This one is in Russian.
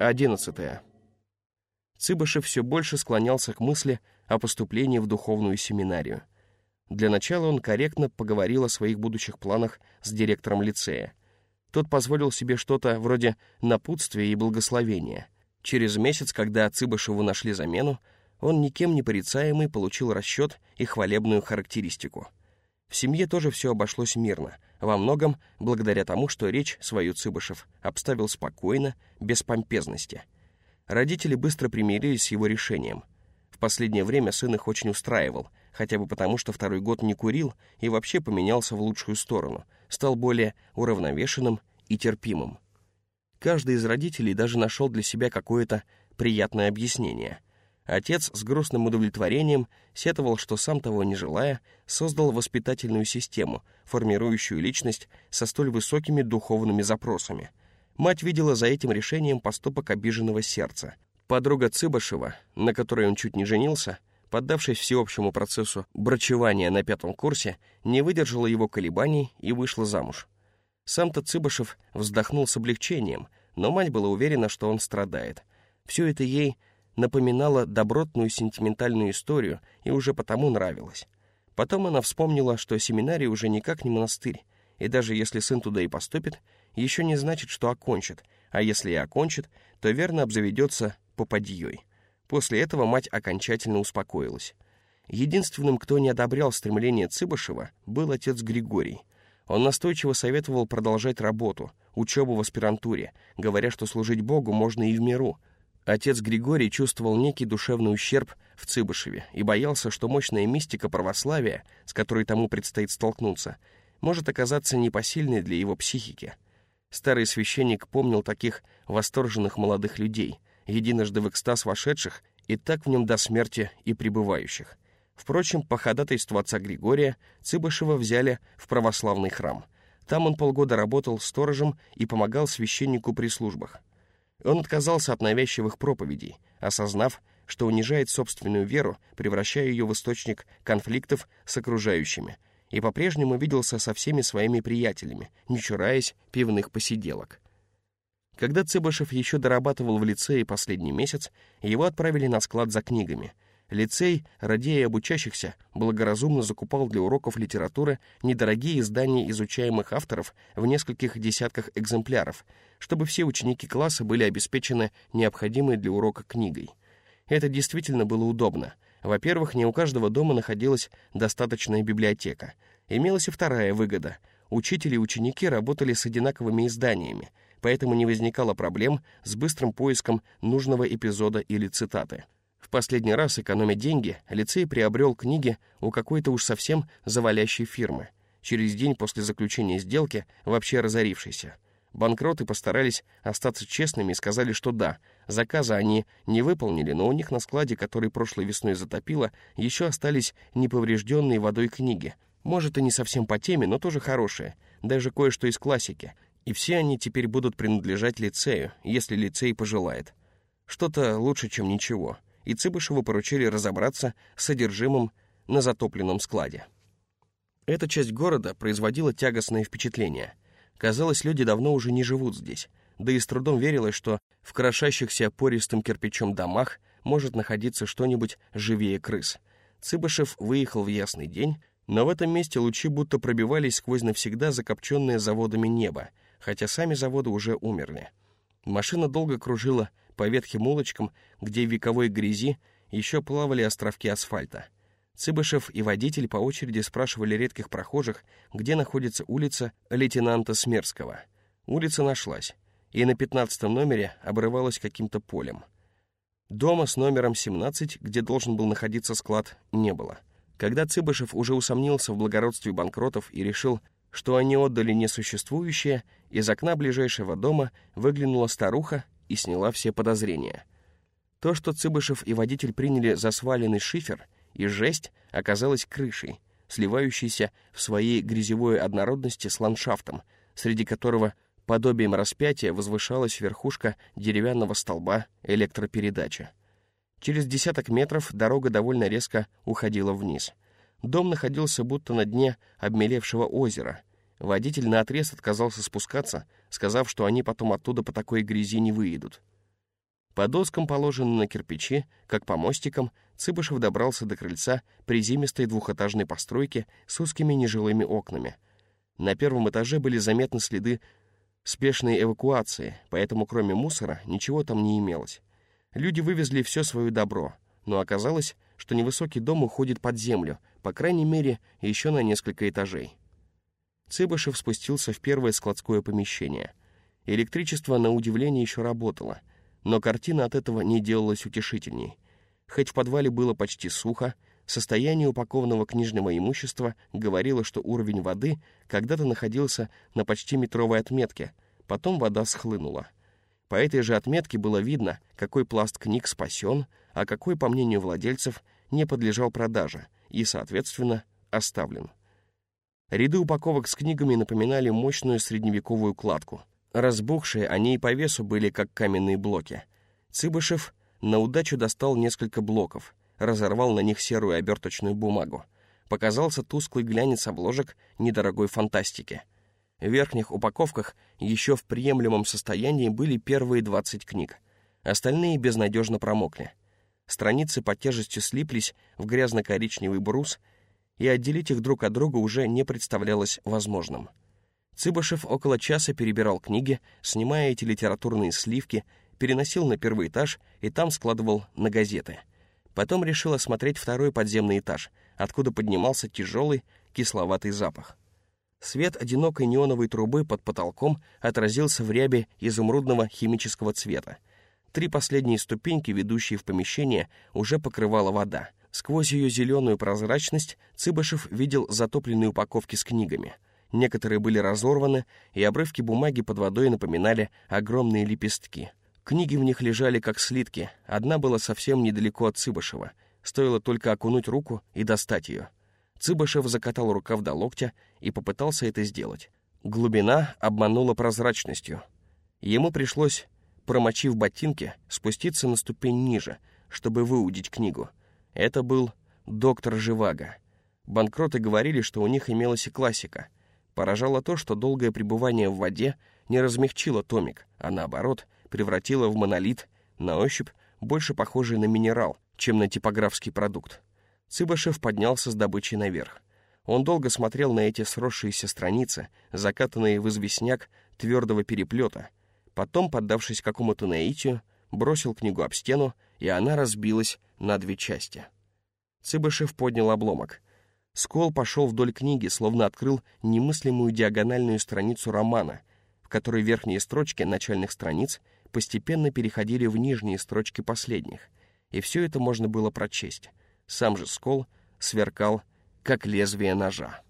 11. Цыбышев все больше склонялся к мысли о поступлении в духовную семинарию. Для начала он корректно поговорил о своих будущих планах с директором лицея. Тот позволил себе что-то вроде напутствия и благословения. Через месяц, когда Цыбышеву нашли замену, он никем не порицаемый получил расчет и хвалебную характеристику. В семье тоже все обошлось мирно, во многом благодаря тому, что речь свою Цыбышев обставил спокойно, без помпезности — Родители быстро примирились с его решением. В последнее время сын их очень устраивал, хотя бы потому, что второй год не курил и вообще поменялся в лучшую сторону, стал более уравновешенным и терпимым. Каждый из родителей даже нашел для себя какое-то приятное объяснение. Отец с грустным удовлетворением сетовал, что сам того не желая, создал воспитательную систему, формирующую личность со столь высокими духовными запросами — Мать видела за этим решением поступок обиженного сердца. Подруга Цыбашева, на которой он чуть не женился, поддавшись всеобщему процессу брачевания на пятом курсе, не выдержала его колебаний и вышла замуж. Сам-то Цыбашев вздохнул с облегчением, но мать была уверена, что он страдает. Все это ей напоминало добротную сентиментальную историю и уже потому нравилось. Потом она вспомнила, что семинарий уже никак не монастырь, и даже если сын туда и поступит, еще не значит, что окончит, а если и окончит, то верно обзаведется попадьей. После этого мать окончательно успокоилась. Единственным, кто не одобрял стремление Цыбышева, был отец Григорий. Он настойчиво советовал продолжать работу, учебу в аспирантуре, говоря, что служить Богу можно и в миру. Отец Григорий чувствовал некий душевный ущерб в Цыбышеве и боялся, что мощная мистика православия, с которой тому предстоит столкнуться, может оказаться непосильной для его психики — Старый священник помнил таких восторженных молодых людей, единожды в экстаз вошедших и так в нем до смерти и пребывающих. Впрочем, по ходатайству отца Григория Цыбышева взяли в православный храм. Там он полгода работал сторожем и помогал священнику при службах. Он отказался от навязчивых проповедей, осознав, что унижает собственную веру, превращая ее в источник конфликтов с окружающими — и по-прежнему виделся со всеми своими приятелями, не чураясь пивных посиделок. Когда Цыбышев еще дорабатывал в лицее последний месяц, его отправили на склад за книгами. Лицей, радея об учащихся, благоразумно закупал для уроков литературы недорогие издания изучаемых авторов в нескольких десятках экземпляров, чтобы все ученики класса были обеспечены необходимой для урока книгой. Это действительно было удобно — во-первых, не у каждого дома находилась достаточная библиотека. Имелась и вторая выгода. Учители и ученики работали с одинаковыми изданиями, поэтому не возникало проблем с быстрым поиском нужного эпизода или цитаты. В последний раз, экономя деньги, лицей приобрел книги у какой-то уж совсем завалящей фирмы, через день после заключения сделки вообще разорившейся. Банкроты постарались остаться честными и сказали, что да, заказа они не выполнили, но у них на складе, который прошлой весной затопило, еще остались неповрежденные водой книги. Может, и не совсем по теме, но тоже хорошие, даже кое-что из классики. И все они теперь будут принадлежать лицею, если лицей пожелает. Что-то лучше, чем ничего. И Цыбышеву поручили разобраться с содержимым на затопленном складе. Эта часть города производила тягостное впечатление — Казалось, люди давно уже не живут здесь, да и с трудом верилось, что в крошащихся пористым кирпичом домах может находиться что-нибудь живее крыс. Цыбышев выехал в ясный день, но в этом месте лучи будто пробивались сквозь навсегда закопченное заводами небо, хотя сами заводы уже умерли. Машина долго кружила по ветхим улочкам, где в вековой грязи еще плавали островки асфальта — Цыбышев и водитель по очереди спрашивали редких прохожих, где находится улица лейтенанта Смерского. Улица нашлась, и на пятнадцатом номере обрывалась каким-то полем. Дома с номером 17, где должен был находиться склад, не было. Когда Цыбышев уже усомнился в благородстве банкротов и решил, что они отдали несуществующее, из окна ближайшего дома выглянула старуха и сняла все подозрения. То, что Цыбышев и водитель приняли за сваленный шифер — и жесть оказалась крышей, сливающейся в своей грязевой однородности с ландшафтом, среди которого подобием распятия возвышалась верхушка деревянного столба электропередачи. Через десяток метров дорога довольно резко уходила вниз. Дом находился будто на дне обмелевшего озера. Водитель наотрез отказался спускаться, сказав, что они потом оттуда по такой грязи не выедут. По доскам, положенным на кирпичи, как по мостикам, Цыбышев добрался до крыльца приземистой двухэтажной постройки с узкими нежилыми окнами. На первом этаже были заметны следы спешной эвакуации, поэтому кроме мусора ничего там не имелось. Люди вывезли все свое добро, но оказалось, что невысокий дом уходит под землю, по крайней мере, еще на несколько этажей. Цыбышев спустился в первое складское помещение. Электричество, на удивление, еще работало, но картина от этого не делалась утешительней. Хоть в подвале было почти сухо, состояние упакованного книжного имущества говорило, что уровень воды когда-то находился на почти метровой отметке, потом вода схлынула. По этой же отметке было видно, какой пласт книг спасен, а какой, по мнению владельцев, не подлежал продаже и, соответственно, оставлен. Ряды упаковок с книгами напоминали мощную средневековую кладку. Разбухшие они и по весу были как каменные блоки. Цыбышев на удачу достал несколько блоков, разорвал на них серую оберточную бумагу. Показался тусклый глянец обложек недорогой фантастики. В верхних упаковках еще в приемлемом состоянии были первые 20 книг. Остальные безнадежно промокли. Страницы под тяжестью слиплись в грязно-коричневый брус и отделить их друг от друга уже не представлялось возможным. Цыбышев около часа перебирал книги, снимая эти литературные сливки, переносил на первый этаж и там складывал на газеты. Потом решил осмотреть второй подземный этаж, откуда поднимался тяжелый кисловатый запах. Свет одинокой неоновой трубы под потолком отразился в рябе изумрудного химического цвета. Три последние ступеньки, ведущие в помещение, уже покрывала вода — Сквозь ее зеленую прозрачность Цыбышев видел затопленные упаковки с книгами. Некоторые были разорваны, и обрывки бумаги под водой напоминали огромные лепестки. Книги в них лежали как слитки, одна была совсем недалеко от Цыбышева. Стоило только окунуть руку и достать ее. Цыбышев закатал рукав до локтя и попытался это сделать. Глубина обманула прозрачностью. Ему пришлось, промочив ботинки, спуститься на ступень ниже, чтобы выудить книгу — это был доктор Живаго. Банкроты говорили, что у них имелась и классика. Поражало то, что долгое пребывание в воде не размягчило томик, а наоборот, превратило в монолит, на ощупь больше похожий на минерал, чем на типографский продукт. Цыбашев поднялся с добычей наверх. Он долго смотрел на эти сросшиеся страницы, закатанные в известняк твердого переплета. Потом, поддавшись какому-то наитию, бросил книгу об стену, и она разбилась на две части. Цыбышев поднял обломок. Скол пошел вдоль книги, словно открыл немыслимую диагональную страницу романа, в которой верхние строчки начальных страниц постепенно переходили в нижние строчки последних, и все это можно было прочесть. Сам же скол сверкал, как лезвие ножа.